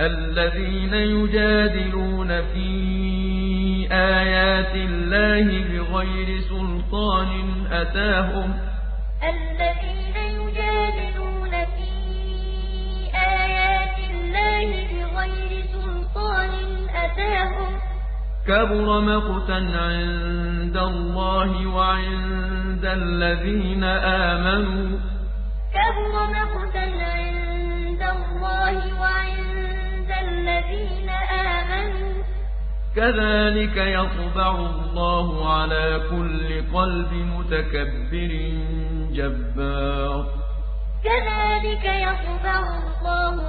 الذين يجادلون في آيات الله بغير سلطان أتاهم الذين يجادلون في آيات الله بغير سلطان أتاهم كبر مقتا عند الله وعند الذين آمنوا كبر كذلك يطبع الله على كل قلب متكبر جبار. كذلك يطبع الله